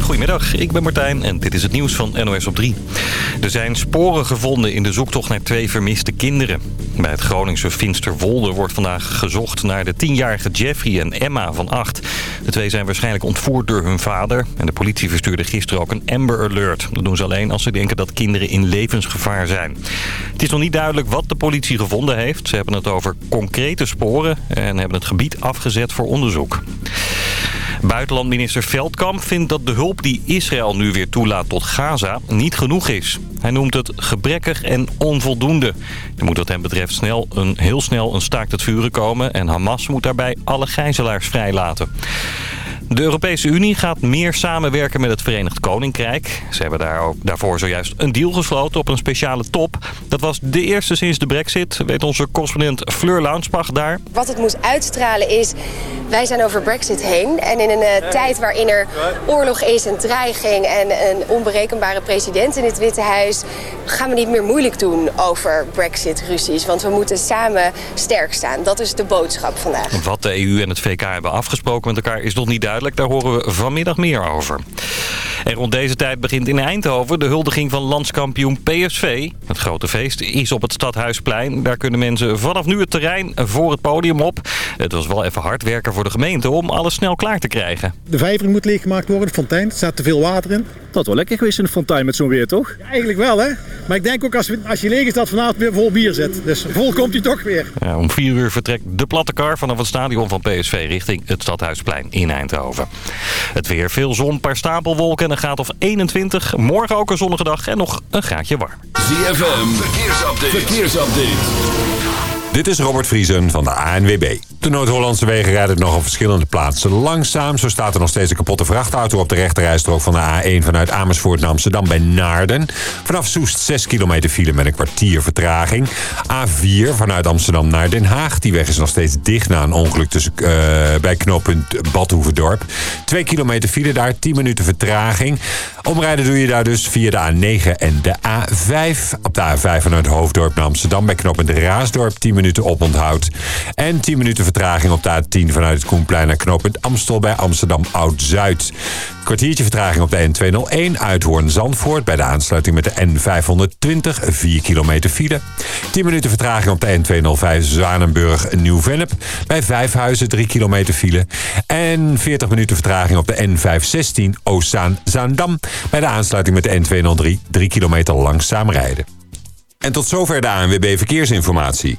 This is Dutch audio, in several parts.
Goedemiddag, ik ben Martijn en dit is het nieuws van NOS op 3. Er zijn sporen gevonden in de zoektocht naar twee vermiste kinderen. Bij het Groningse Finsterwolde wordt vandaag gezocht naar de tienjarige Jeffrey en Emma van 8. De twee zijn waarschijnlijk ontvoerd door hun vader. En de politie verstuurde gisteren ook een Amber Alert. Dat doen ze alleen als ze denken dat kinderen in levensgevaar zijn. Het is nog niet duidelijk wat de politie gevonden heeft. Ze hebben het over concrete sporen en hebben het gebied afgezet voor onderzoek. Buitenlandminister Veldkamp vindt dat de hulp die Israël nu weer toelaat tot Gaza niet genoeg is. Hij noemt het gebrekkig en onvoldoende. Er moet wat hem betreft snel een, heel snel een staakt het vuren komen... en Hamas moet daarbij alle gijzelaars vrijlaten. De Europese Unie gaat meer samenwerken met het Verenigd Koninkrijk. Ze hebben daar ook, daarvoor zojuist een deal gesloten op een speciale top. Dat was de eerste sinds de brexit, weet onze correspondent Fleur Launsbach daar. Wat het moet uitstralen is, wij zijn over brexit heen. En in een uh, tijd waarin er oorlog is, een dreiging en een onberekenbare president in het Witte Huis... gaan we niet meer moeilijk doen over brexit-ruzies. Want we moeten samen sterk staan. Dat is de boodschap vandaag. Wat de EU en het VK hebben afgesproken met elkaar is nog niet duidelijk. Daar horen we vanmiddag meer over. En rond deze tijd begint in Eindhoven de huldiging van landskampioen PSV. Het grote feest is op het Stadhuisplein. Daar kunnen mensen vanaf nu het terrein voor het podium op. Het was wel even hard werken voor de gemeente om alles snel klaar te krijgen. De vijver moet leeggemaakt worden, de fontein. Er staat te veel water in. Dat wel lekker geweest in de fontein met zo'n weer, toch? Ja, eigenlijk wel, hè. Maar ik denk ook als, als je leeg is dat vanavond weer vol bier zit. Dus vol komt hij toch weer. Ja, om vier uur vertrekt de platte kar vanaf het stadion van PSV richting het Stadhuisplein in Eindhoven. Het weer, veel zon, paar stapelwolken en een graad of 21. Morgen ook een zonnige dag en nog een graadje warm. ZFM, verkeersupdate. verkeersupdate. Dit is Robert Vriesen van de ANWB. De Noord-Hollandse wegen rijden nog op verschillende plaatsen langzaam. Zo staat er nog steeds een kapotte vrachtauto op de rechterrijstrook van de A1 vanuit Amersfoort naar Amsterdam bij Naarden. Vanaf Soest 6 kilometer file met een kwartier vertraging. A4 vanuit Amsterdam naar Den Haag. Die weg is nog steeds dicht na een ongeluk tussen, uh, bij knooppunt Badhoevedorp. 2 kilometer file daar, 10 minuten vertraging. Omrijden doe je daar dus via de A9 en de A5. Op de A5 vanuit Hoofddorp naar Amsterdam bij knooppunt Raasdorp 10 minuten oponthoud. En 10 minuten vertraging op de A10 vanuit het Koenplein naar knooppunt Amstel bij Amsterdam Oud-Zuid. Kwartiertje vertraging op de N201 Uithoorn-Zandvoort bij de aansluiting met de N520, 4 kilometer file. 10 minuten vertraging op de N205 Zwanenburg-Nieuw-Vennep bij Vijfhuizen, 3 kilometer file. En 40 minuten vertraging op de N516 Oostzaan-Zaandam bij de aansluiting met de N203, 3 kilometer langzaam rijden. En tot zover de ANWB Verkeersinformatie.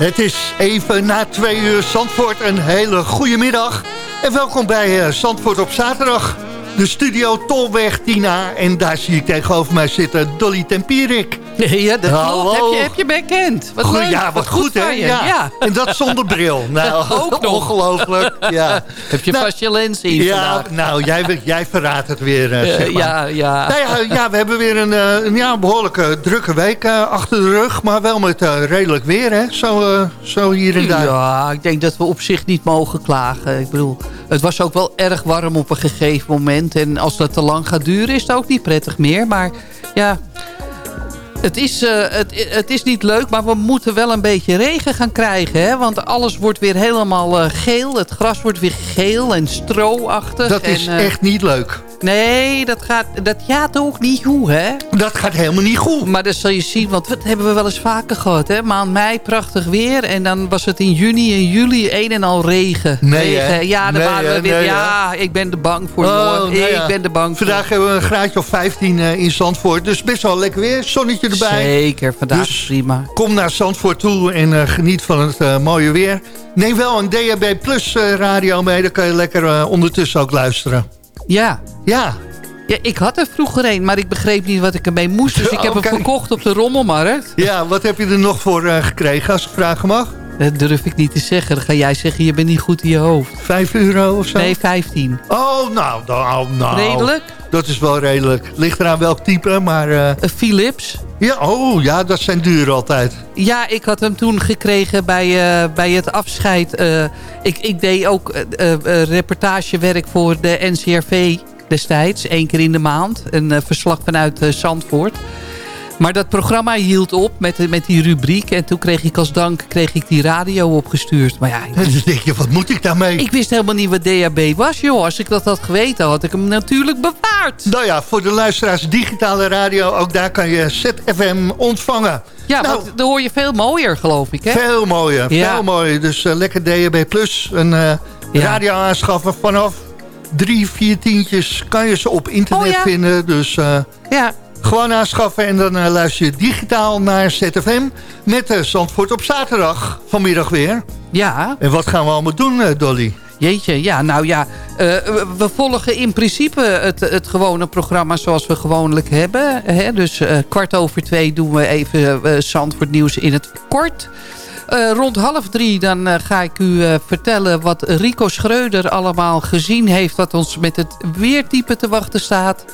Het is even na twee uur Zandvoort. Een hele goede middag. En welkom bij eh, Zandvoort op zaterdag. De studio Tolweg Tina. En daar zie ik tegenover mij zitten Dolly Tempierik. Ja, dat klopt. Heb je, heb je bekend. Wat Goed, leuk. ja, wat goed, hè? Ja. Ja. En dat zonder bril. Nou, Ook nog. ongelooflijk. Ja, Heb je Nou, vast je lens in ja vandaag. nou, jij, jij verraadt het weer, eh, Eh, zeg maar. ja, ja. Nou ja, ja, we hebben weer een, eh, een ja, behoorlijke drukke week achter de rug. Maar wel met redelijk weer, hè? Zo, zo hier en daar. Ja, ik denk dat we op zich niet mogen klagen. Ik bedoel, het was ook wel erg warm op een gegeven moment. En als dat te lang gaat duren, is het ook niet prettig meer. Maar ja, het is, eh, het, het is niet leuk, maar we moeten wel een beetje regen gaan krijgen. Hè? Want alles wordt weer helemaal eh, geel. Het gras wordt weer geel en stroachtig. Dat is en, eh, echt niet leuk. Nee, dat gaat, dat gaat ook niet goed, hè? Dat gaat helemaal niet goed. Maar dat zal je zien, want dat hebben we wel eens vaker gehad. Hè? Maand mei, prachtig weer. En dan was het in juni en juli een en al regen. Nee, hè? regen. Ja, dan Nee, waren we weer. Nee, ja, ik ben er bang voor, Oh, nou Ik ben er bang voor. Vandaag hebben we een graadje of 15 eh, in Zandvoort. Dus best wel lekker weer. Zonnetje erbij. Zeker, vandaag Dus- prima. Kom naar Zandvoort toe en eh, geniet van het eh, mooie weer. Neem wel een DHB Plus radio mee. Dan kan je lekker ondertussen ook luisteren. Ja. Ja, ja, ik had er vroeger een, maar ik begreep niet wat ik ermee moest. Dus ik heb hem verkocht op de rommelmarkt. ja, wat heb je er nog voor eh, gekregen als ik vragen mag? Dat durf ik niet te zeggen. Dan ga jij zeggen, je bent niet goed in je hoofd. 5 euro of zo? Nee, 15. Oh, nou, nou, nou. Redelijk? Dat is wel redelijk. Ligt eraan welk type, maar... eh, Een Philips. ja, oh, ja, dat zijn duur altijd. Ja, ik had hem toen gekregen bij, eh, bij het afscheid. Eh, ik, ik deed ook eh, eh, eh, reportagewerk voor de NCRV destijds. één keer in de maand. Een eh, verslag vanuit eh, Zandvoort. Maar dat programma hield op met, met die rubriek. En toen kreeg ik als dank kreeg ik die radio opgestuurd. Maar ja, En dan denk je, wat moet ik daarmee? ik wist helemaal niet wat DHB was, joh. Als ik dat had geweten, had ik hem natuurlijk bewaard. Nou ja, voor de luisteraars digitale radio, ook daar kan je ZFM ontvangen. Ja, Nou, want hoor je veel mooier, geloof ik, hè? Veel mooier, Ja. veel mooier. Dus eh, lekker Plus, een Ja. radio aanschaffen vanaf drie, vier tientjes kan je ze op internet Oh ja. vinden. Dus eh, Ja, gewoon aanschaffen en dan eh, luister je digitaal naar ZFM met uh, Zandvoort op zaterdag vanmiddag weer. ja. En wat gaan we allemaal doen, eh, Dolly? Jeetje, ja, nou ja, we, volgen in principe het, het gewone programma zoals we gewoonlijk hebben. Hè? Dus kwart over twee doen we even eh Zandvoort nieuws in het kort. Rond half drie dan ga ik u vertellen wat Rico Schreuder allemaal gezien heeft... wat ons met het weertype te wachten staat.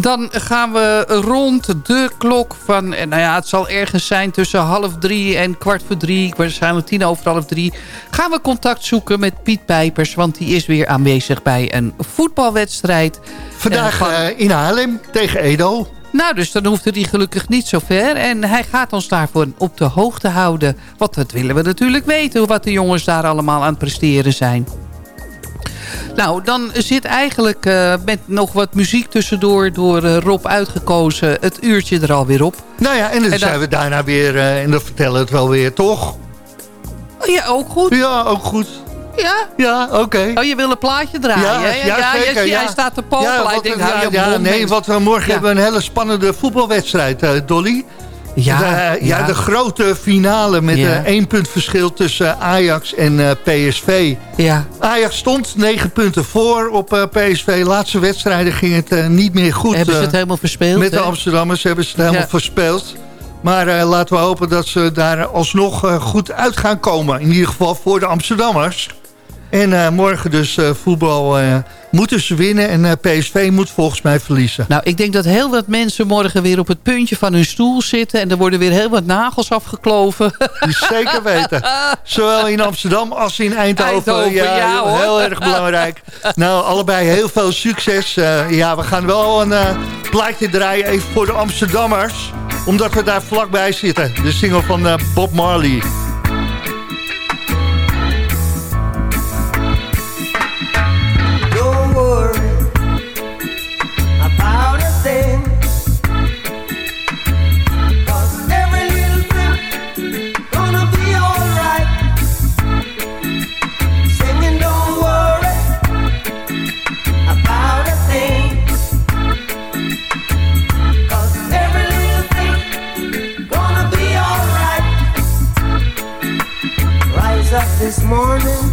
Dan gaan we rond de klok van... eh, Nou ja, het zal ergens zijn tussen half drie en kwart voor drie. Waarschijnlijk tien over half drie. Gaan we contact zoeken met Piet Pijpers. Want die is weer aanwezig bij een voetbalwedstrijd. Vandaag van- eh, in Haarlem tegen Edo. nou, dus dan hoeft hij gelukkig niet zo ver. En hij gaat ons daarvoor op de hoogte houden. Want dat willen we natuurlijk weten. Wat de jongens daar allemaal aan het presteren zijn. Nou, dan zit eigenlijk eh, met nog wat muziek tussendoor... door eh, Rob uitgekozen het uurtje er alweer op. Nou ja, en dan En dan- zijn we daarna weer, eh, en dan vertellen we het wel weer, toch? Oh, ja, ook goed. Ja, ook goed. Ja? Ja, oké. Oh, je wil een plaatje draaien? Ja, hè? ja, zeker, ja. Hij staat te popelen. Ja, wat- ja, hou je ja, mond, nee, want we morgen Ja. hebben we een hele spannende voetbalwedstrijd, Dolly. Ja, de, ja, ja. de grote finale met Ja. eh, één punt verschil tussen Ajax en eh, PSV. Ja. Ajax stond negen punten voor op eh, PSV. Laatste wedstrijden ging het eh, niet meer goed. Hebben ze eh, het helemaal verspeeld? met de? Amsterdammers hebben ze het helemaal Ja. verspeeld. Maar eh, laten we hopen dat ze daar alsnog eh, goed uit gaan komen. In ieder geval voor de Amsterdammers. En eh, morgen dus eh, voetbal eh, moeten ze winnen. En PSV moet volgens mij verliezen. Nou, ik denk dat heel wat mensen morgen weer op het puntje van hun stoel zitten. En er worden weer heel wat nagels afgekloven. Zeker weten. Zowel in Amsterdam als in Eindhoven. Eindhoven, ja, heel erg belangrijk. Nou, allebei heel veel succes. Ja, we gaan wel een plaatje draaien even voor de Amsterdammers. Omdat we daar vlakbij zitten. De single van Bob Marley. Morning.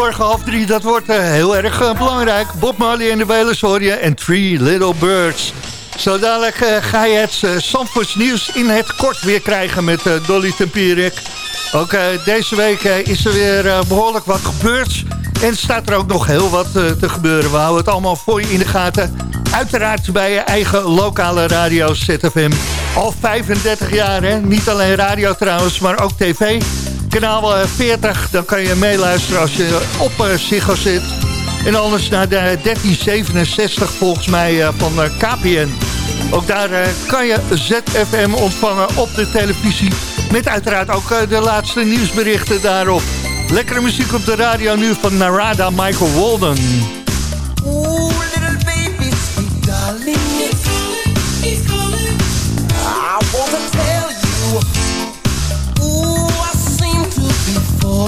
Morgen half drie, dat wordt eh, heel erg eh, belangrijk. Bob Marley en de Wailers hoor je en Three Little Birds. Zo dadelijk eh, ga je het uh, nieuws in het kort weer krijgen met Dolly Tempierik. Ook deze week is er weer eh, behoorlijk wat gebeurd. En staat er ook nog heel wat te gebeuren. We houden het allemaal voor je in de gaten. Uiteraard bij je eigen lokale radio ZFM. Al 35 jaar, hè? Niet alleen radio trouwens, maar ook tv. Kanaal eh, 40, dan kan je meeluisteren als je op uh, Ziggo zit. En anders naar de 1367 volgens mij eh, van KPN. Ook daar kan je ZFM ontvangen op de televisie. Met uiteraard ook de laatste nieuwsberichten daarop. Lekkere muziek op de radio nu van Narada Michael Walden.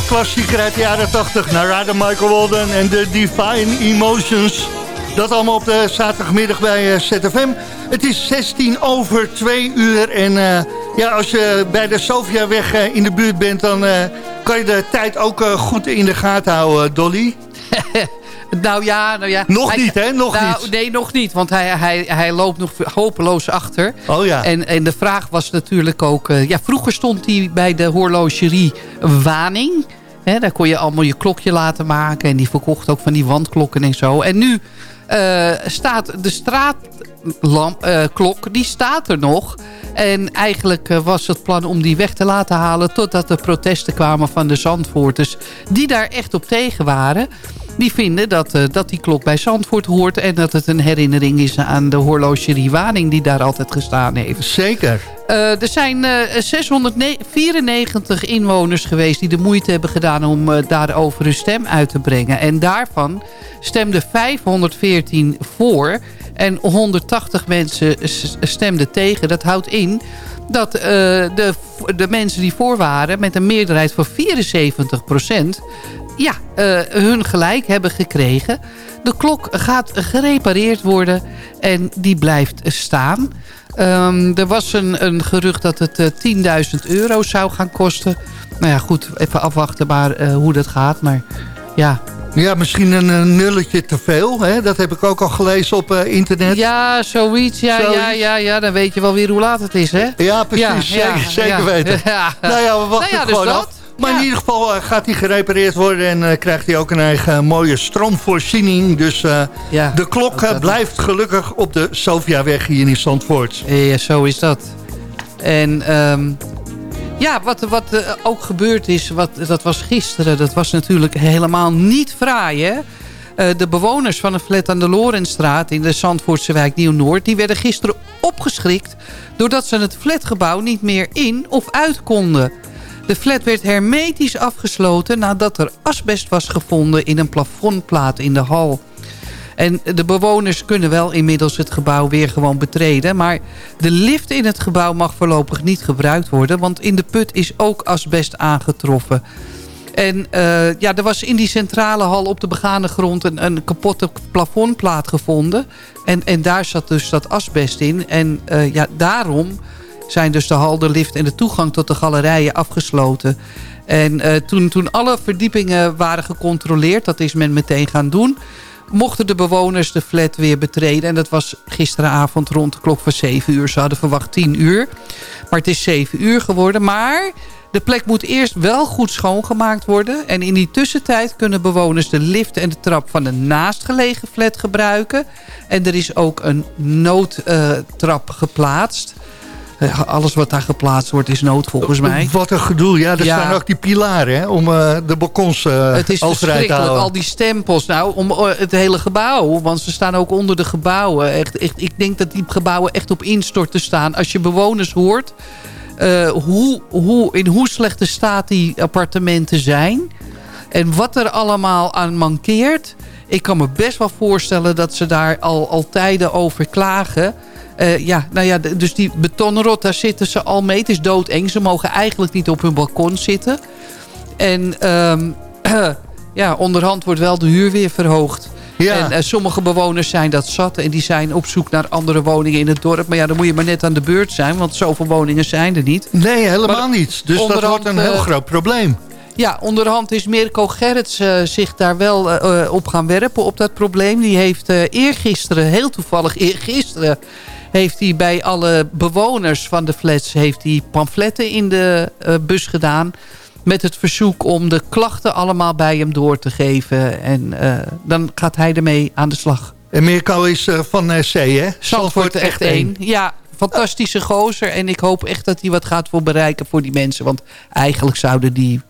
fast. disco-klassieker uit de jaren 80. Narada Michael Walden en de Divine Emotions. Dat allemaal op de zaterdagmiddag bij uh, ZFM. Het is 16 over 2 uur. En uh, ja, als je bij de Sofiaweg uh, in de buurt bent... dan kan je de tijd ook goed in de gaten houden, Dolly. Nou ja, nou ja. Nog hij, niet, hè? Nog nou, niet. Nee, nog niet. Want hij, hij, hij loopt nog hopeloos achter. Oh ja. En, en de vraag was natuurlijk ook... Uh, ja, vroeger stond hij bij de horlogerie Waning. Hè, daar kon je allemaal je klokje laten maken. En die verkocht ook van die wandklokken en zo. En nu uh, staat de straatklok, uh, die staat er nog. En eigenlijk uh, was het plan om die weg te laten halen... totdat de protesten kwamen van de Zandvoorters... die daar echt op tegen waren die vinden dat, uh, dat die klok bij Zandvoort hoort... en dat het een herinnering is aan de horlogerie Waning... die daar altijd gestaan heeft. Zeker. Uh, er zijn uh, 694 inwoners geweest die de moeite hebben gedaan... om uh, daarover hun stem uit te brengen. En daarvan stemden 514 voor... en 180 mensen stemden tegen. Dat houdt in dat de, de mensen die voor waren... met een meerderheid van 74 procent ja, uh, hun gelijk hebben gekregen. De klok gaat gerepareerd worden en die blijft staan. Um, er was een, een gerucht dat het uh, 10.000 euro zou gaan kosten. Nou ja, goed, even afwachten maar hoe dat gaat. Maar ja, ja, misschien een, nulletje te veel. Hè? Dat heb ik ook al gelezen op uh, internet. Ja, zoiets. Ja, zoiets. Ja, ja, ja, dan weet je wel weer hoe laat het is, hè? Ja, precies. Ja, zeker, ja, zeker weten. Nou ja, we wachten nou ja, gewoon dus af. Maar in ieder geval uh, gaat hij gerepareerd worden en uh, krijgt hij ook een eigen mooie stroomvoorziening. Dus de klok blijft gelukkig op de Sofiaweg hier in Zandvoort. Ja, zo is dat. En um, ja, wat, wat ook gebeurd is, wat, dat was gisteren, dat was natuurlijk helemaal niet fraai, hè? de bewoners van een flat aan de Lorenstraat in de Zandvoortse wijk Nieuw-Noord... die werden gisteren opgeschrikt doordat ze het flatgebouw niet meer in of uit konden... De flat werd hermetisch afgesloten nadat er asbest was gevonden in een plafondplaat in de hal. En de bewoners kunnen wel inmiddels het gebouw weer gewoon betreden. Maar de lift in het gebouw mag voorlopig niet gebruikt worden. Want in de put is ook asbest aangetroffen. En uh, ja, er was in die centrale hal op de begane grond een, een kapotte plafondplaat gevonden. En, en daar zat dus dat asbest in. En uh, ja, daarom zijn dus de hal, de lift en de toegang tot de galerijen afgesloten. En uh, toen, toen alle verdiepingen waren gecontroleerd, dat is men meteen gaan doen... mochten de bewoners de flat weer betreden. En dat was gisteravond rond de klok van 7 uur. Ze hadden verwacht 10 uur. Maar het is 7 uur geworden. Maar de plek moet eerst wel goed schoongemaakt worden. En in die tussentijd kunnen bewoners de lift en de trap van de naastgelegen flat gebruiken. En er is ook een noodtrap uh, geplaatst. Alles wat daar geplaatst wordt is nood volgens mij. Wat een gedoe. Ja, er ja. staan ook die pilaren hè, om uh, de balkons uh, Het is verschrikkelijk, al die stempels. Nou, om uh, het hele gebouw. Want ze staan ook onder de gebouwen. Echt, echt, ik denk dat die gebouwen echt op instorten staan. Als je bewoners hoort... hoe, hoe, in hoe slechte staat die appartementen zijn... en wat er allemaal aan mankeert... ik kan me best wel voorstellen dat ze daar al, al tijden over klagen... Uh, ja, nou ja, dus die betonrot, daar zitten ze al mee. Het is doodeng. Ze mogen eigenlijk niet op hun balkon zitten. En um, ja, onderhand wordt wel de huur weer verhoogd. Ja. En uh, sommige bewoners zijn dat zat. En die zijn op zoek naar andere woningen in het dorp. Maar ja, dan moet je maar net aan de beurt zijn. Want zoveel woningen zijn er niet. Nee, helemaal maar niet. Dus dat wordt een heel uh, groot probleem. Ja, onderhand is Mirko Gerrits uh, zich daar wel op gaan werpen op dat probleem. Die heeft eergisteren, heel toevallig eergisteren heeft hij bij alle bewoners van de flats heeft hij pamfletten in de uh, bus gedaan. Met het verzoek om de klachten allemaal bij hem door te geven. En uh, dan gaat hij ermee aan de slag. En Mirko is uh, van C, hè? Zandvoort echt één. Ja, fantastische gozer. En ik hoop echt dat hij wat gaat voor bereiken voor die mensen. Want eigenlijk zouden die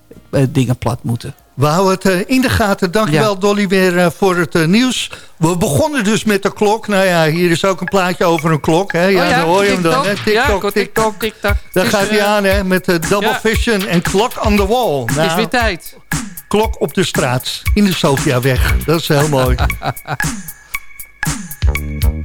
dingen plat moeten. We houden het uh, in de gaten. Dankjewel ja. Dolly weer uh, voor het nieuws. We begonnen dus met de klok. Nou ja, hier is ook een plaatje over een klok. Hè? Ja, oh ja, dan hoor je hem dan. TikTok, ja, TikTok, TikTok. Daar gaat hij aan hè, met de Double Vision en Clock on the Wall. Nou, het is weer tijd. Klok op de straat. In de Sofiaweg. Dat is heel mooi.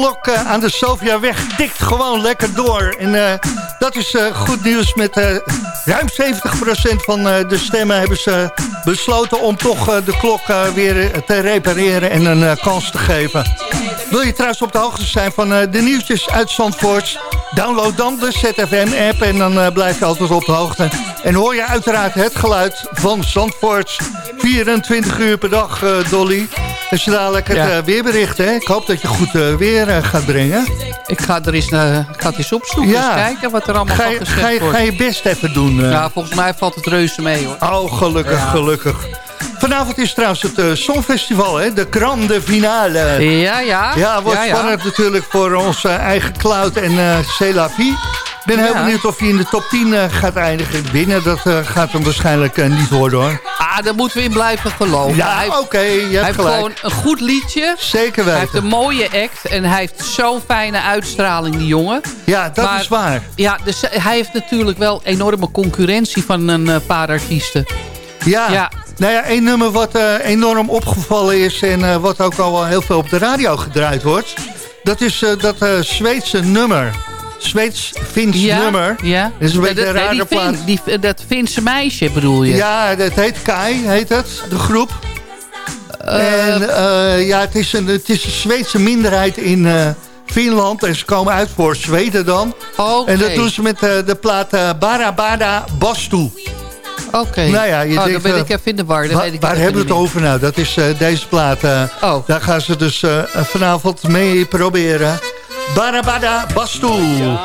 klok eh, aan de Sofiaweg tikt gewoon lekker door. En eh, dat is eh, goed nieuws. Met ruim 70% van de stemmen hebben ze besloten... om toch de klok weer te repareren en een kans te geven. Wil je trouwens op de hoogte zijn van de nieuwtjes uit Zandvoort... Download dan de ZFM-app en dan blijf je altijd op de hoogte. En hoor je uiteraard het geluid van Zandvoort 24 uur per dag, Dolly. Dus je dadelijk het ja. weerbericht, hè? Ik hoop dat je goed weer gaat brengen. Ik ga er eens, ik ga het eens opzoeken, ja. eens kijken wat er allemaal ga je, ga je, Ga je best even doen. Ja, volgens mij valt het reuze mee, hoor. Oh, gelukkig, gelukkig. Vanavond is trouwens het uh, Songfestival, hè? de grande finale. Ja, ja. Ja, wordt spannend natuurlijk voor onze eigen Cloud en uh, ik ben heel benieuwd of hij in de top 10 uh, gaat eindigen. Binnen, dat uh, gaat hem waarschijnlijk uh, niet worden hoor. Ah, daar moeten we in blijven geloven. Ja, oké, okay, je hebt Hij heeft gewoon een goed liedje. Zeker weten. Hij heeft een mooie act en hij heeft zo'n fijne uitstraling, die jongen. Ja, dat maar, is waar. Ja, dus hij heeft natuurlijk wel enorme concurrentie van een paar artiesten. Ja, ja. Nou ja, één nummer wat uh, enorm opgevallen is... en uh, wat ook al heel veel op de radio gedraaid wordt... dat is uh, dat Zweedse nummer. Zweeds-Fins ja, nummer. Ja. Dat is een beetje een rare plaats. Die, dat Finse meisje bedoel je? Ja, dat heet Kai, heet het, de groep. en ja, het is, een, het is een Zweedse minderheid in... Finland. En ze komen uit voor Zweden dan. Okay. En dat doen ze met de plaat Barabada Bastu. Oké. Nou ja, je oh, denkt, dan ben ik even in de war. weet ik waar hebben we het over nou? Dat is deze plaat. Oh. Daar gaan ze dus vanavond mee proberen. Barabada Bastu. Ja.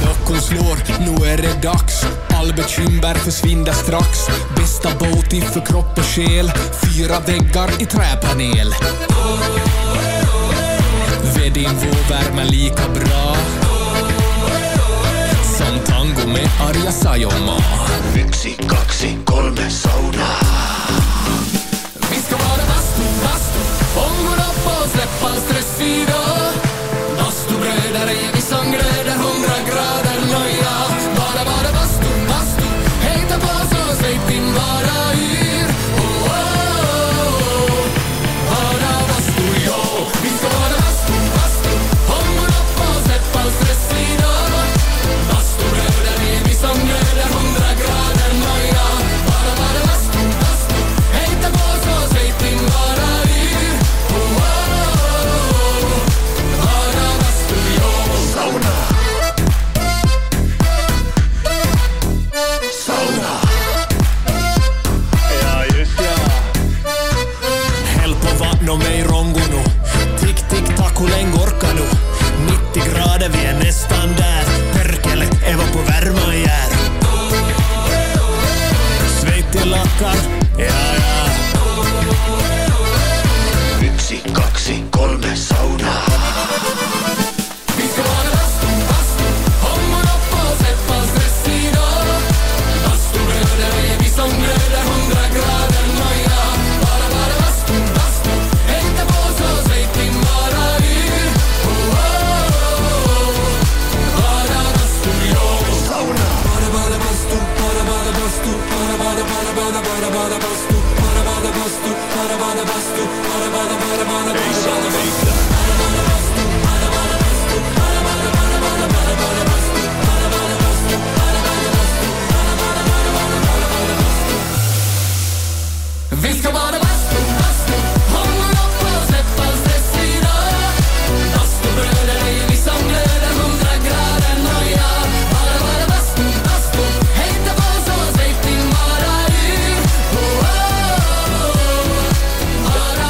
Klockan slår, nu är det dags. All bekymmer försvinner strax. Bästa båt för kropp och själ. Fyra väggar i träpanel. Vedin får värma lika bra. Som tango med Arja Saijonmaa. Yksi, kaksi, kolme saunaa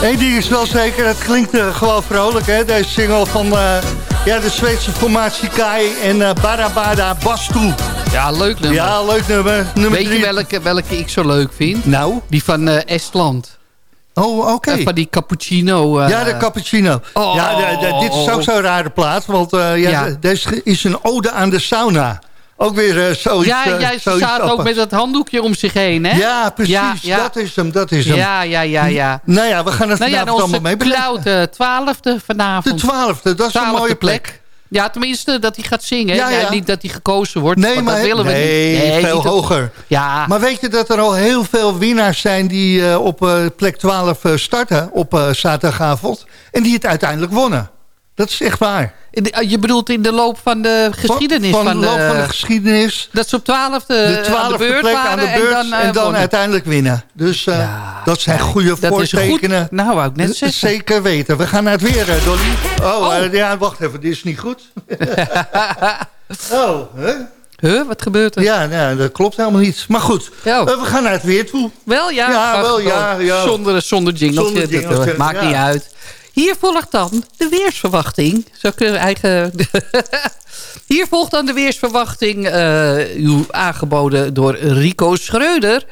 Eén ding is wel zeker, het klinkt uh, gewoon vrolijk, hè? Deze single van uh, ja, de Zweedse formatie Kai en uh, Barabada Bastu. Ja, leuk nummer. Ja, leuk nummer. nummer Weet drie. je welke, welke ik zo leuk vind? Nou? Die van eh, Estland. Oh, oké. En van die cappuccino. eh, Ja, de cappuccino. Oh. ja, de- de- dit is ook zo'n rare plaat, want uh, ja, Ja. de- deze is een ode aan de sauna. Ook weer uh, zoiets. ja, eh, ja, ze zoiets zaten ook met dat handdoekje om zich heen, hè? Ja, precies. Ja, ja. Dat is hem, dat is hem. Ja, ja, ja, ja. Nou ja, we gaan het Nou ja, vanavond allemaal onze mee beleven. cloud eh, twaalfde De vanavond. twaalfde, dat is een mooie plek. Ja, tenminste dat hij gaat zingen. Ja, Ja, ja. niet dat hij gekozen wordt. Nee, maar dat willen we nee, niet. veel niet dat- hoger. Ja, Maar weet je dat er al heel veel winnaars zijn die eh, op eh, plek 12 eh, starten op eh, zaterdagavond. En die het uiteindelijk wonnen. Dat is echt waar. de- je bedoelt in de loop van de geschiedenis Van, van, van de loop van de geschiedenis. Dat ze op twaalfde De aan de plek waren aan de beurt en dan, en eh, dan, uiteindelijk winnen. Dus eh, Ja, dat zijn goede Dat is voortekenen. goed. Nou, wou ik net zeggen. Zeker weten. We gaan naar het weer, eh, Dolly. Oh, Oh. eh, ja, wacht even. Dit is niet goed. oh, hè? Huh, wat gebeurt er? Ja, nou, dat klopt helemaal niet. Maar goed, Ja. eh, we gaan naar het weer toe. Wel ja? Ja, wel, ja, gewoon ja. Zonder, zonder jingletje. Zonder dat, eh, maakt ja. niet uit. Hier volgt dan de weersverwachting. Zou ik een eigen... Hier volgt dan de weersverwachting. eh, uw aangeboden door Rico Schreuder.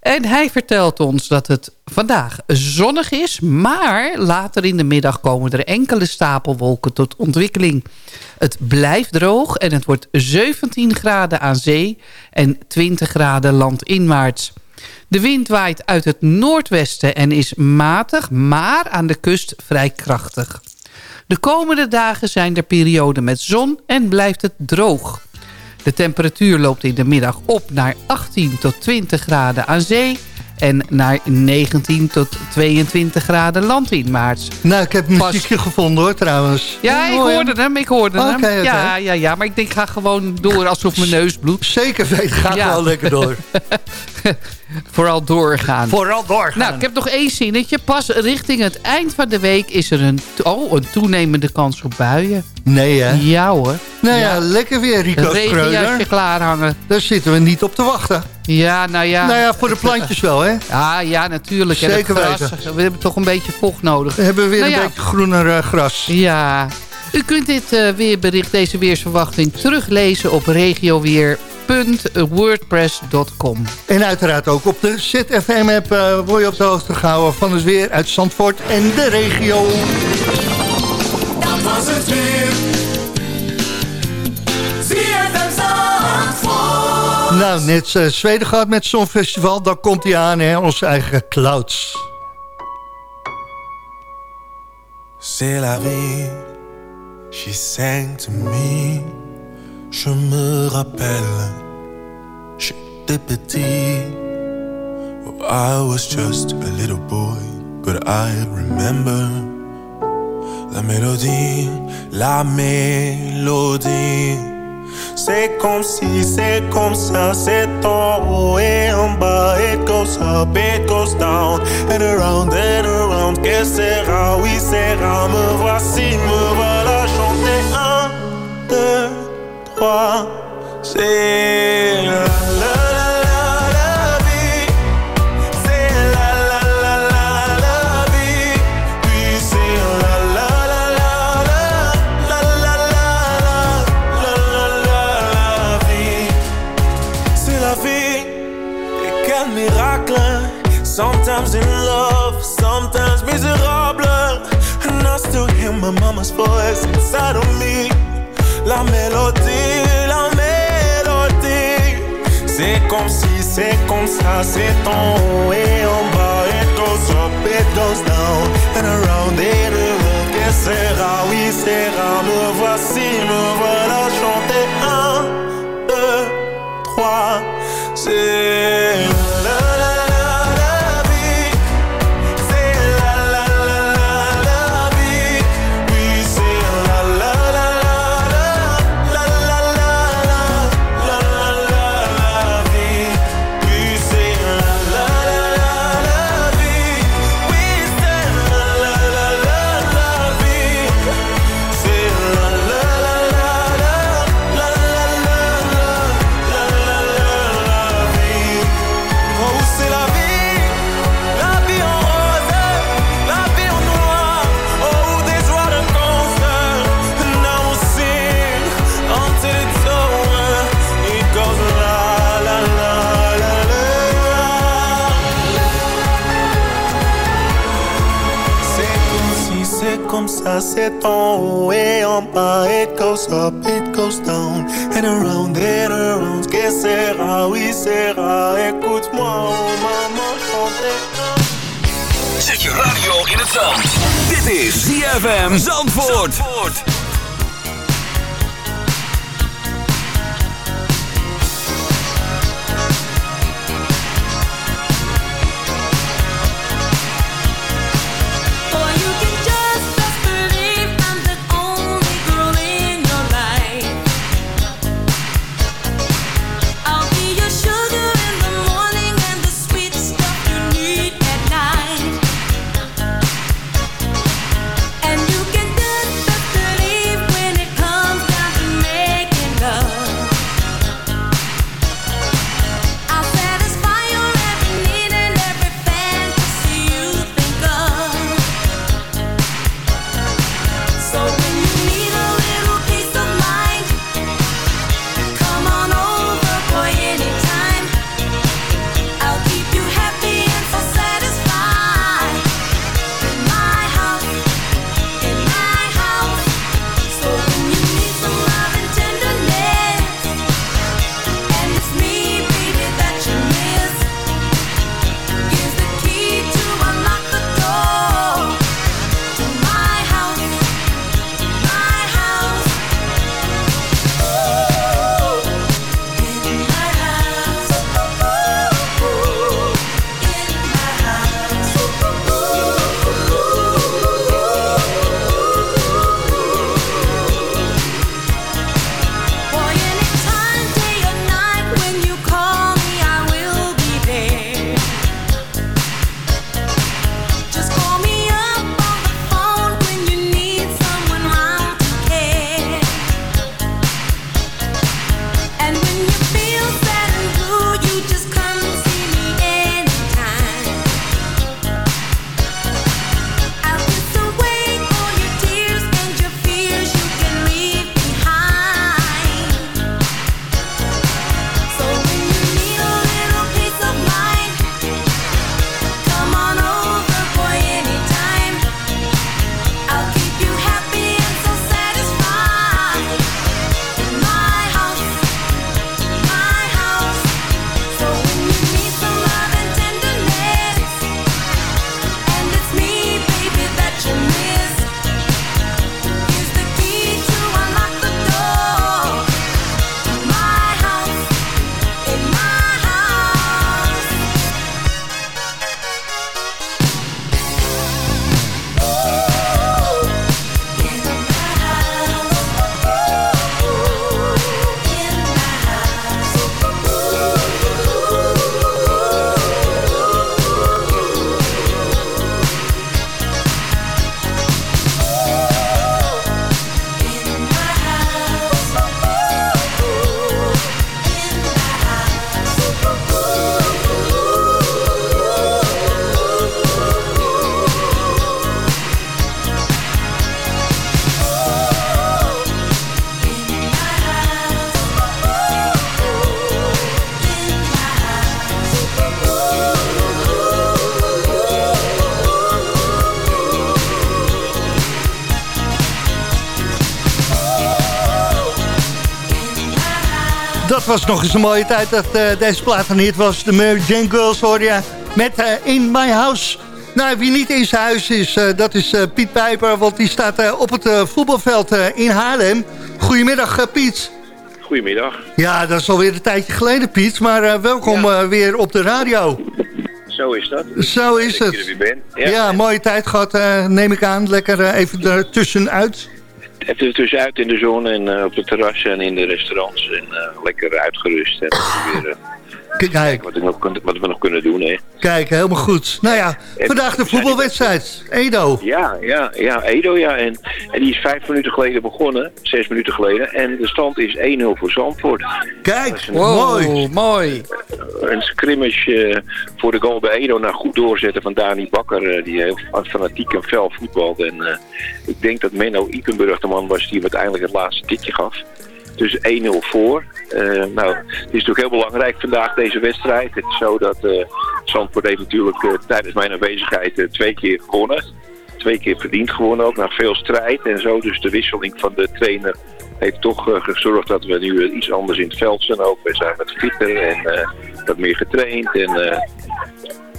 En hij vertelt ons dat het vandaag zonnig is... maar later in de middag komen er enkele stapelwolken tot ontwikkeling. Het blijft droog en het wordt 17 graden aan zee... en 20 graden landinwaarts. De wind waait uit het noordwesten en is matig, maar aan de kust vrij krachtig. De komende dagen zijn er perioden met zon en blijft het droog. De temperatuur loopt in de middag op naar 18 tot 20 graden aan zee... en naar 19 tot 22 graden landinwaarts. Nou, ik heb muziekje gevonden hoor, trouwens. Ja, ik hoorde hem, ik hoorde hem. Oké. Ja, ja, ja, maar ik denk, ga gewoon door alsof mijn neus bloedt. Zeker weten, ga Ja. gewoon lekker door. Vooral doorgaan. Vooral doorgaan. Nou, ik heb nog één zinnetje. Pas richting het eind van de week is er een, oh, een toenemende kans op buien. Nee hè? Ja hoor. Nou ja, lekker weer Rico Schreuder. klaarhangen. Daar zitten we niet op te wachten. Ja, nou ja. Nou ja, voor de plantjes wel hè. Ja, ja, natuurlijk. Zeker weten. We hebben toch een beetje vocht nodig. We hebben weer Nou een ja. beetje groener eh, gras. Ja. U kunt dit eh, weerbericht, deze weersverwachting, teruglezen op regioweer.wordpress.com. En uiteraard ook op de ZFM-app eh word je op de hoogte gehouden van het weer uit Zandvoort en de regio. Dat was het weer. ZFM Zandvoort. Nou, net eh, Zweden gehad met het Songfestival. Dan komt hij aan, hè, onze eigen Clouds. C'est la vie, she sang to me. Je me rappelle, j'étais petit. Oh, I was just a little boy, but I remember la mélodie, la mélodie. C'est comme si, c'est comme ça, c'est en haut et en bas. It goes up, it goes down, and around and around. Que sera, oui, sera. Me voici, me voilà chanter. Un, deux, passer. La, la. Sometimes in love, sometimes miserable. And I still hear my mama's voice inside of me. La mélodie, la mélodie. C'est comme si, c'est comme ça, c'est en haut et en bas. It goes up, it goes down, and around it around. Que sera, oui, sera. Me voici, me voilà chanter. Un, deux, trois. C'est c'est en haut et en bas. It goes up, it goes down, and around and around. Que sera, oui, sera. Écoute-moi, oh maman, chanter. Zet je radio in het zand. Dit is ZFM Zandvoort. Was nog eens een mooie tijd dat uh, deze plaat een hit was. De Mary Jane Girls hoor je met uh, In My House. Nou, wie niet in zijn huis is, uh, dat is Piet Pijper. Want die staat op het voetbalveld in Haarlem. Goedemiddag Piet. Goedemiddag. Ja, dat is alweer een tijdje geleden Piet. Maar welkom ja. weer op de radio. Zo is dat. Zo is het. Ja. ja. mooie tijd gehad neem ik aan. Lekker even er tussenuit even tussenuit in de zon en uh, op de terrassen en in de restaurants. En uh, lekker uitgerust. En weer, Kijk. Wat, we nog, wat we nog kunnen doen, hè. Kijk, helemaal goed. Nou ja, vandaag de voetbalwedstrijd. Edo. Ja, ja, ja, Edo, ja. En, en die is vijf minuten geleden begonnen. Zes minuten geleden. En de stand is 1-0 voor Zandvoort. Kijk, mooi. mooi. Een scrimmage voor de goal bij Edo. naar goed doorzetten van Dani Bakker. die heel fanatiek en fel voetbalt. En ik denk dat Menno Ikenburg de man was die uiteindelijk het laatste tikje gaf. Dus 1-0 voor. Uh, nou, het is natuurlijk heel belangrijk vandaag deze wedstrijd. Het is zo dat uh, Zandvoort heeft natuurlijk uh, tijdens mijn aanwezigheid twee keer gewonnen. Twee keer verdiend gewonnen ook, na veel strijd en zo. Dus de wisseling van de trainer heeft toch gezorgd dat we nu iets anders in het veld zijn ook. We zijn wat fitter en wat meer getraind. En,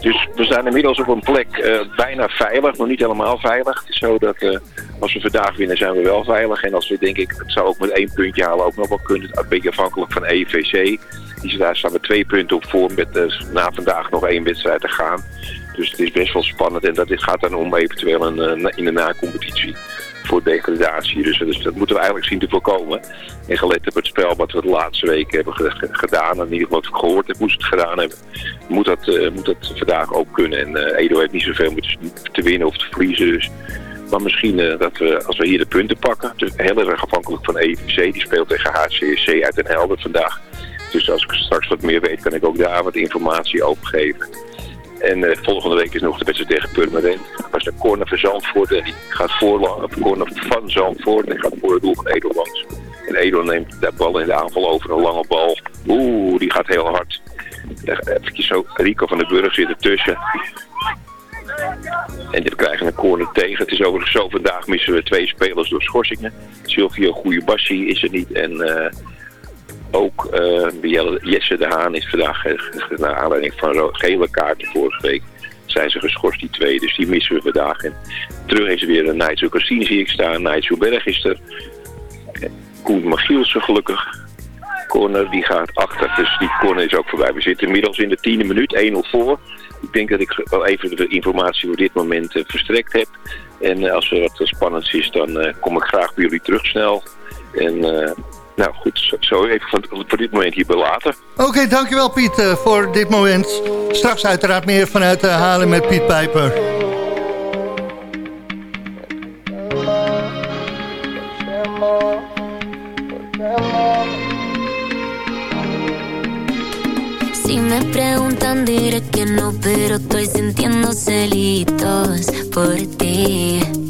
dus we zijn inmiddels op een plek bijna veilig, nog niet helemaal veilig. Het is zo dat als we vandaag winnen zijn we wel veilig. En als we denk ik, het zou ook met één puntje halen ook nog wel kunnen. Een beetje afhankelijk van EVC. Die daar staan we twee punten op voor met uh, na vandaag nog één wedstrijd te gaan. Dus het is best wel spannend. En dat dit gaat dan om eventueel een, in de na-competitie voor degradatie. Dus, dus, dat moeten we eigenlijk zien te voorkomen. En gelet op het spel wat we de laatste weken hebben gedaan, en in ieder geval wat we gehoord hoe ze het gedaan hebben, moet dat, uh, moet dat vandaag ook kunnen. En uh, Edo heeft niet zoveel moeten te winnen of te verliezen. Dus maar misschien uh, dat we, als we hier de punten pakken, dus heel erg afhankelijk van EFC, die speelt tegen HCSC uit Den Helder vandaag. Dus als ik straks wat meer weet, kan ik ook daar wat informatie over geven. En uh, volgende week is nog de wedstrijd tegen Purmerend. Als de corner van Zandvoort en die gaat voor, of corner van Zandvoort en gaat voor het doel van Edel langs. En Edel neemt dat bal in de aanval over een lange bal. Oeh, die gaat heel hard. Even zo, Rico van den Burg zit ertussen. En dit krijgen een corner tegen. Het is overigens zo, vandaag missen we twee spelers door schorsingen. Silvio Goeiebassi is er niet en uh, ook uh, Jesse de Haan is vandaag, uh, naar aanleiding van gele kaarten vorige week, zijn ze geschorst die twee. Dus die missen we vandaag. En terug is er weer een Nigel Cassine zie ik staan. Nigel Berg is er. Koen Magielsen gelukkig. Corner die gaat achter, dus die corner is ook voorbij. We zitten inmiddels in de tiende minuut, 1-0 voor. Ik denk dat ik wel even de informatie voor dit moment uh, verstrekt heb. En als er wat spannends is, dan kom ik graag bij jullie terug snel. En nou goed, zo, even voor, voor, dit moment hierbij laten. Oké, okay, dankjewel Piet voor dit moment. Straks uiteraard meer vanuit Halen met Piet Pijper. Si me preguntan diré que no, pero estoy sintiendo celitos por ti.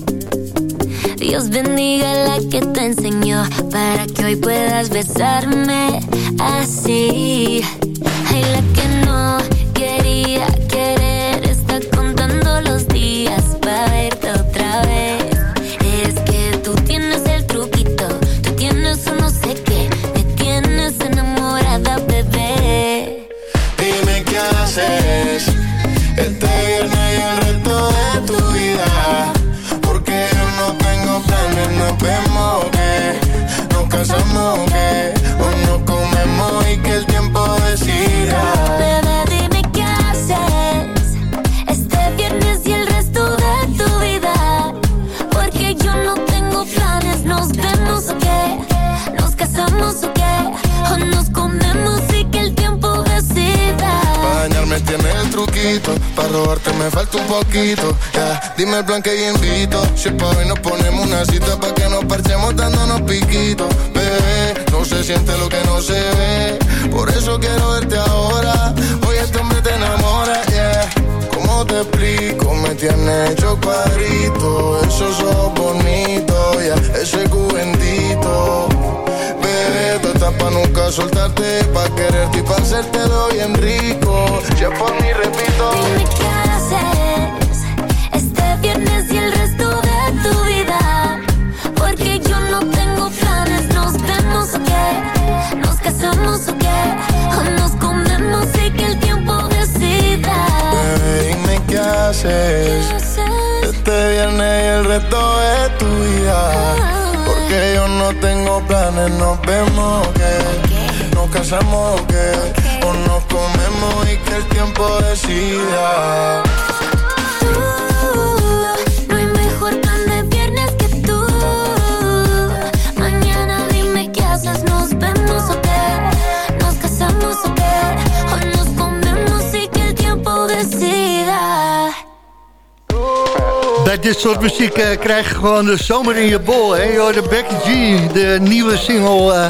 Dios bendiga la que te enseñó para que hoy puedas besarme así. Ay, la que no quería para robarte me falta un poquito. Ya, dime el plan que yo invito. Si es pa' hoy nos ponemos una cita pa' que nos parchemos dándonos piquitos. Bebé, no se siente lo que no se ve. Por eso quiero verte ahora. Hoy este hombre te enamora, yeah. ¿Cómo te explico? Me tiene hecho cuadrito. Esos ojos bonitos, yeah. Ese cubentito querer, tú estás pa' nunca soltarte, pa' quererte y pa' hacerte lo bien rico. Ya por mí repito. Dime qué haces este viernes y el resto de tu vida, porque yo no tengo planes, nos vemos o qué, nos casamos o qué, o nos comemos y que el tiempo decida. Bebé, dime qué haces, ¿Qué haces? este viernes y el resto de tu vida. Ah. Porque yo no tengo planes, nos vemos que nos casamos que o nos comemos y que el tiempo decida. No hay mejor plan de viernes que tú. Mañana dime qué haces, nos vemos o qué. Nos casamos o qué. O nos comemos y que el tiempo decida. Bij dit soort muziek eh, krijg je gewoon de zomer in je bol. Hè? Hoort de Becky G, de nieuwe single eh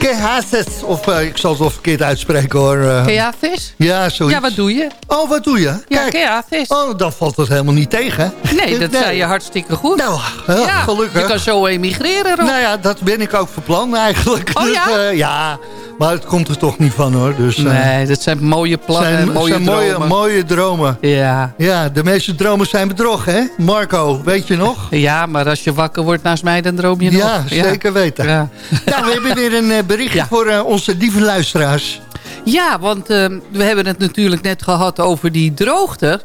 Que haces? Of eh, ik zal het wel verkeerd uitspreken hoor. eh. Kea vis? Ja, zoiets. Ja, wat doe je? Oh, wat doe je? Ja, Kijk. Oh, dan valt het helemaal niet tegen. Nee, dat zei je hartstikke goed. Nou, ja, gelukkig. Je kan zo emigreren, Rob. Nou ja, dat ben ik ook van plan eigenlijk. Oh Dus, ja? eh, ja, maar het komt er toch niet van hoor. Dus, eh, Nee, dat zijn mooie plannen, zijn, mooie zijn dromen. mooie, mooie dromen. Ja. Ja, de meeste dromen zijn bedrog, hè? Marco, weet je nog? Ja, maar als je wakker wordt naast mij, dan droom je nog. Ja, zeker weten. Ja. Nou, we hebben weer een berichtje voor eh, onze lieve luisteraars. Ja, want eh, we hebben het natuurlijk net gehad over die droogte.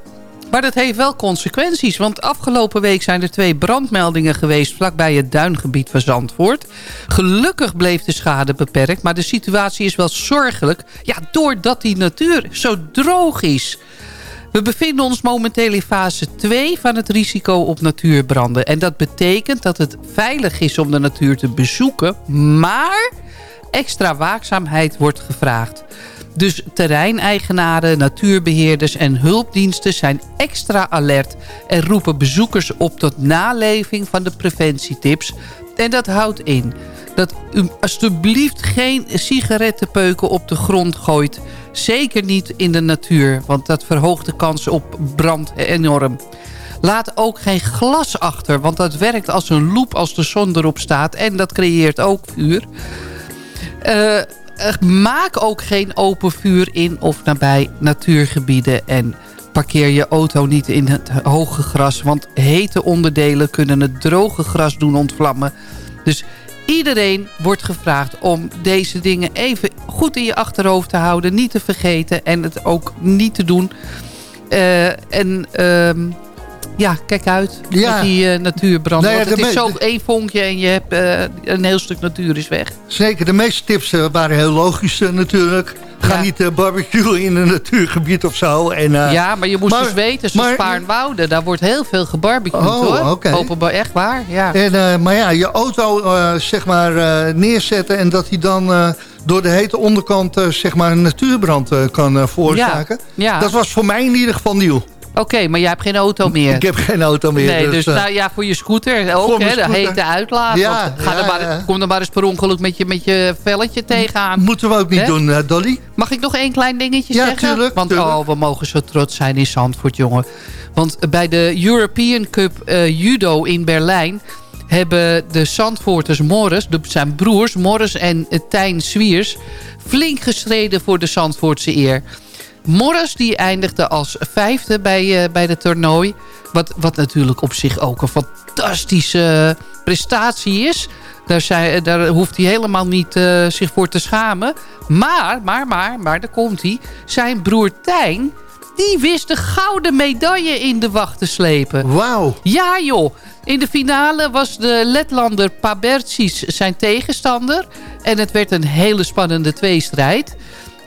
Maar dat heeft wel consequenties. Want afgelopen week zijn er twee brandmeldingen geweest... vlakbij het duingebied van Zandvoort. Gelukkig bleef de schade beperkt. Maar de situatie is wel zorgelijk. Ja, doordat die natuur zo droog is. We bevinden ons momenteel in fase 2 van het risico op natuurbranden. En dat betekent dat het veilig is om de natuur te bezoeken. Maar extra waakzaamheid wordt gevraagd. Dus terreineigenaren, natuurbeheerders en hulpdiensten zijn extra alert... en roepen bezoekers op tot naleving van de preventietips. En dat houdt in dat u alsjeblieft geen sigarettenpeuken op de grond gooit. Zeker niet in de natuur, want dat verhoogt de kans op brand enorm. Laat ook geen glas achter, want dat werkt als een loep als de zon erop staat. En dat creëert ook vuur. Eh, eh, maak ook geen open vuur in of nabij natuurgebieden. En parkeer je auto niet in het hoge gras. Want hete onderdelen kunnen het droge gras doen ontvlammen. Dus iedereen wordt gevraagd om deze dingen even goed in je achterhoofd te houden. Niet te vergeten en het ook niet te doen. Eh, en ehm, ja, kijk uit Ja. met die eh, natuurbrand. Nou ja, want het is zo één vonkje en je hebt eh, een heel stuk natuur is weg. Zeker, de meeste tips eh, waren heel logisch natuurlijk. Ga Ja. niet barbecuen in een natuurgebied of zo. En, ja, maar je moest maar- dus weten, zoals Spaarnwoude, daar wordt heel veel gebarbecued Oh, hoor. oké. Openbaar, echt waar, ja. En, maar ja, je auto zeg maar neerzetten en dat hij dan door de hete onderkant zeg maar een natuurbrand kan veroorzaken. Dat was voor mij in ieder geval nieuw. Oké, maar jij hebt geen auto meer. Ik heb geen auto meer. Nee, dus, eh, nou ja, voor je scooter ook, hè, de hete uitlaat. Ja, ga ja, er maar, ja. Kom er maar eens per ongeluk met je, met je velletje tegenaan. moeten we ook niet Hè? doen, eh, Dolly. Mag ik nog één klein dingetje Ja, zeggen? tuurlijk, Want tuurlijk. oh, we mogen zo trots zijn in Zandvoort, jongen. Want bij de European Cup eh, Judo in Berlijn... hebben de Zandvoorters Morris, de, zijn broers Morris en Tijn Swiers... flink gestreden voor de Zandvoortse eer. Morris die eindigde als vijfde bij, eh, bij de toernooi. Wat, wat natuurlijk op zich ook een fantastische prestatie is. Daar, daar hoeft hij helemaal niet eh, zich voor te schamen. Maar, maar, maar, maar, daar komt hij. Zijn broer Tijn, die wist de gouden medaille in de wacht te slepen. Wauw. Ja joh. In de finale was de Letlander Pabertsis zijn tegenstander. En het werd een hele spannende tweestrijd.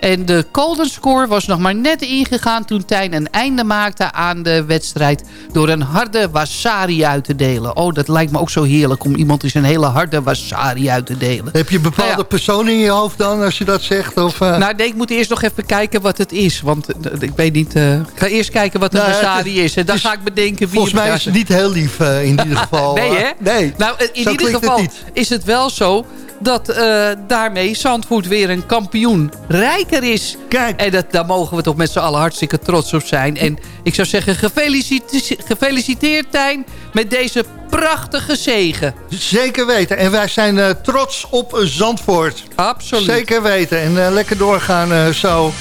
En de golden score was nog maar net ingegaan toen Tijn een einde maakte aan de wedstrijd... door een harde wasari uit te delen. Oh, dat lijkt me ook zo heerlijk om iemand eens een hele harde wasari uit te delen. Heb je bepaalde Nou ja. personen in je hoofd dan, als je dat zegt? Of, eh? Nou, nee, ik moet eerst nog even kijken wat het is. Want eh, ik weet niet... eh, ik ga eerst kijken wat een Nou, wasari is. En dan is- ga ik bedenken wie... Volgens mij is het niet heel lief in ieder geval. Nee, hè? Nee. Nou, in ieder geval is het wel zo dat eh, daarmee Zandvoort weer een kampioen rijker is. Kijk. En dat, daar mogen we toch met z'n allen hartstikke trots op zijn. En ik zou zeggen, gefeliciteerd, gefeliciteerd Tijn met deze prachtige zegen. Zeker weten. En wij zijn eh, trots op Zandvoort. Absoluut. Zeker weten. En eh, lekker doorgaan zo.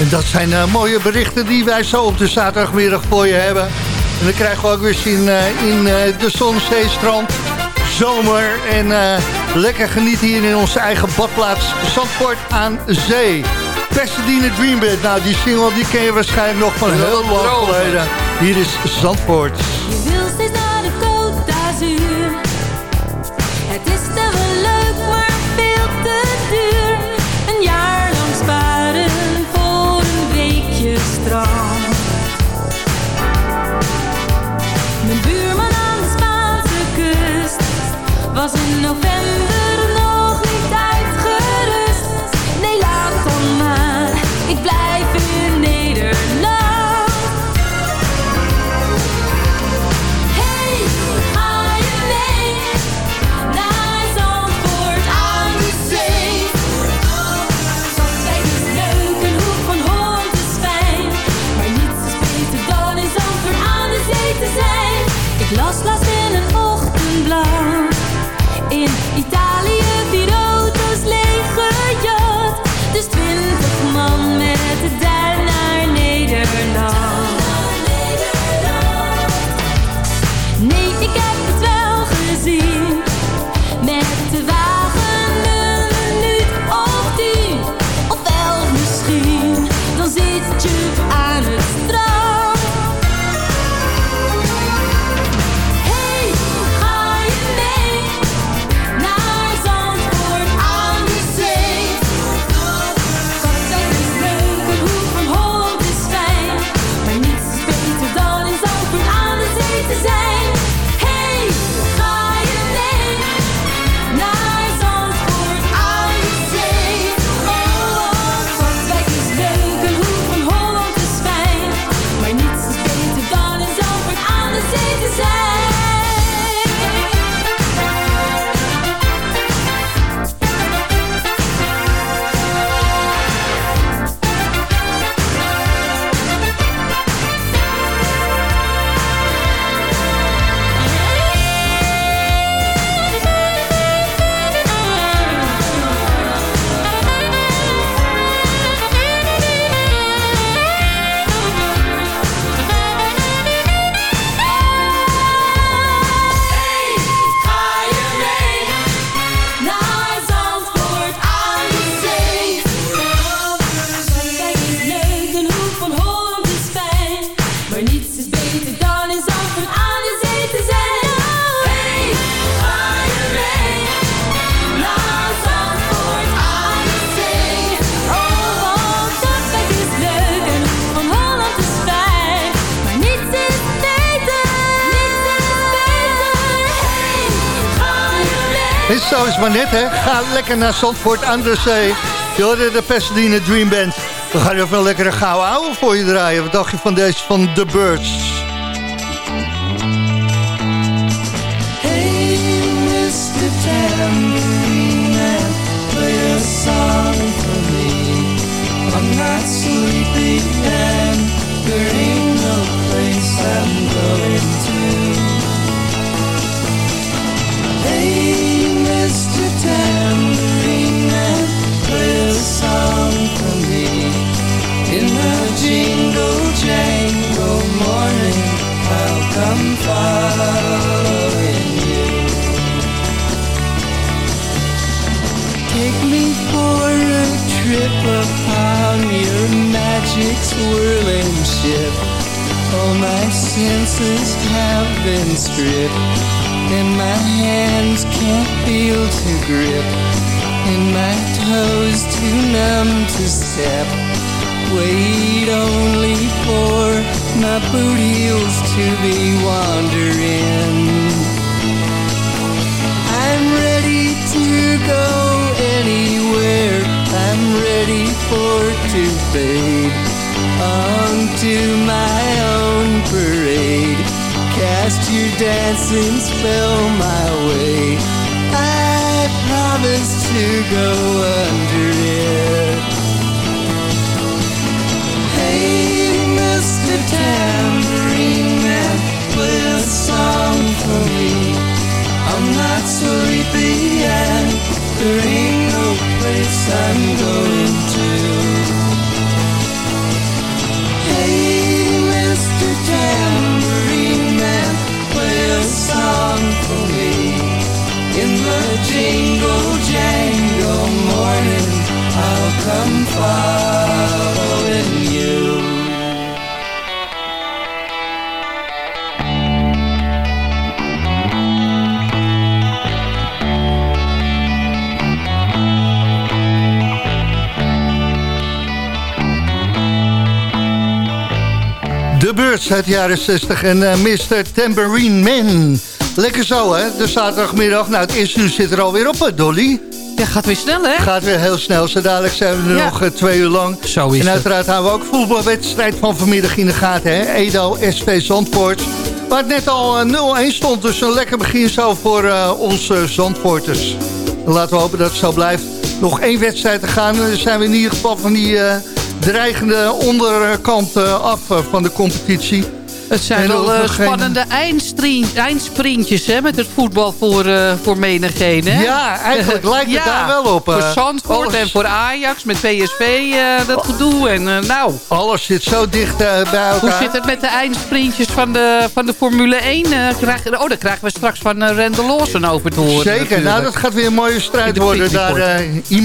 En dat zijn mooie berichten die wij zo op de zaterdagmiddag voor je hebben. En dan krijgen we ook weer zien in de zon, zee, strand, zomer. En eh, lekker genieten hier in onze eigen badplaats Zandvoort aan zee. Pasadena Dreambed. Nou, die single die ken je waarschijnlijk nog van heel lang geleden. Hier is Zandvoort. Lekker naar Zandvoort aan de zee. Je hoorde de Pasadena Dream Band. We gaan even een lekkere gouden ouwe voor je draaien. Wat dacht je van deze van The Birds? Hey, Mr. De Birds uit de jaren 60 en eh, Mr. Tambourine Man. Lekker zo, hè? De zaterdagmiddag. Nou, het eerste uur zit er alweer op, hè, Dolly. Ja, gaat weer snel, hè? Gaat weer heel snel. Zo dadelijk zijn we er Ja. nog eh, twee uur lang. Zo is en het. uiteraard houden we ook voetbalwedstrijd van vanmiddag in de gaten, hè? Edo, SV Zandvoort. Waar het net al eh, 0-1 stond. Dus een lekker begin zo voor eh, onze Zandvoorters. En laten we hopen dat het zo blijft. Nog één wedstrijd te gaan. Dan zijn we in ieder geval van die eh, dreigende onderkant eh, af eh, van de competitie. Het zijn wel eh, geen- spannende eindsprintjes hè, met het voetbal voor, eh voor menigeen. Hè? Ja, eigenlijk lijkt het Ja, daar wel op. Voor. Zandvoort alles- en voor Ajax met PSV, eh, dat gedoe. En, nou, Alles zit zo dicht bij elkaar. hoe zit het met de eindsprintjes van de, van de Formule 1? eh, krijgen, oh, daar krijgen we straks van uh, Randall Lawson over te horen. Zeker, nou dat gaat weer een mooie strijd de worden daar eh, in